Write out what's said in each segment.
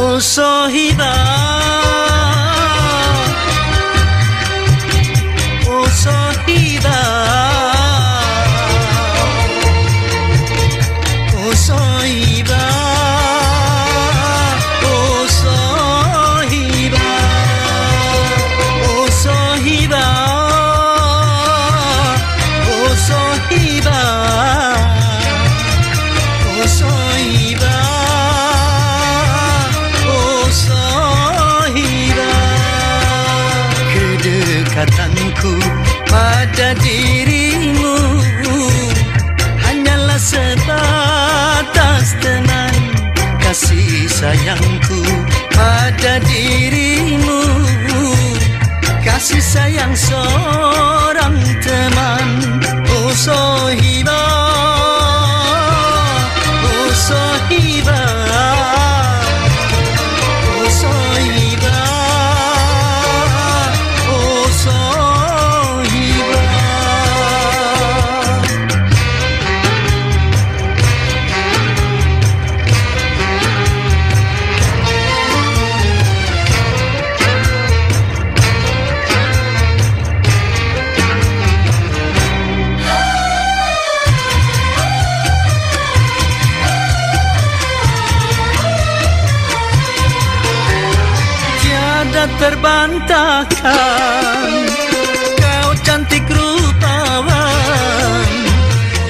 um sorridão. Kedekatanku pada dirimu. Hanyalah sebatas teman Kasih sayangku pada dirimu. Kasih sayang seorang teman Oh tiada terbantahkan. Kau cantik rupawan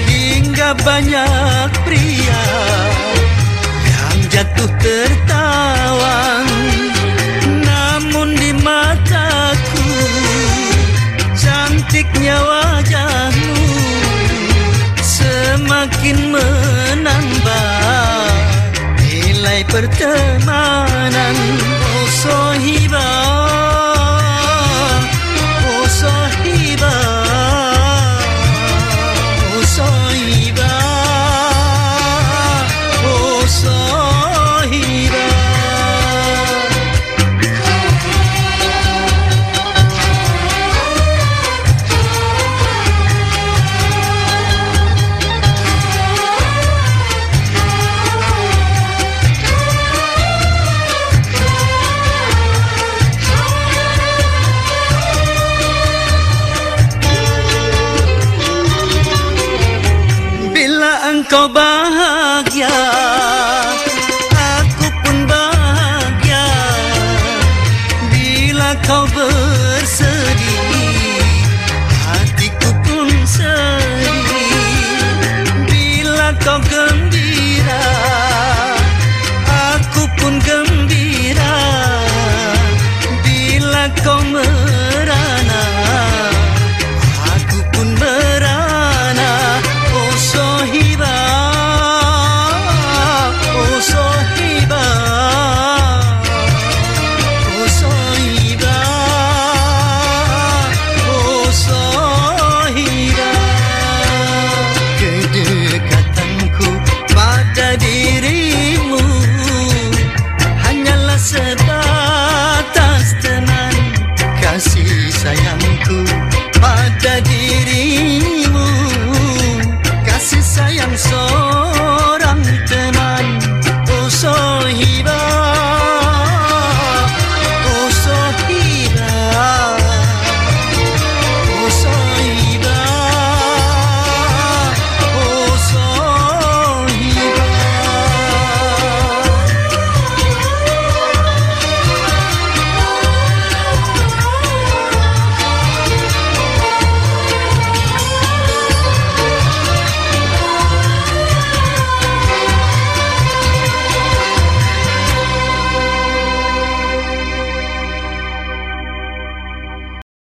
Hingga banyak pria Yang jatuh tertawan. Namun di mataku Cantiknya wajahmu Semakin menambah nilai pertemanan Oh Engkau bahagia. Aku pun bahagia. Bila kau bersedih Hatiku pun sedih. Bila kau gembira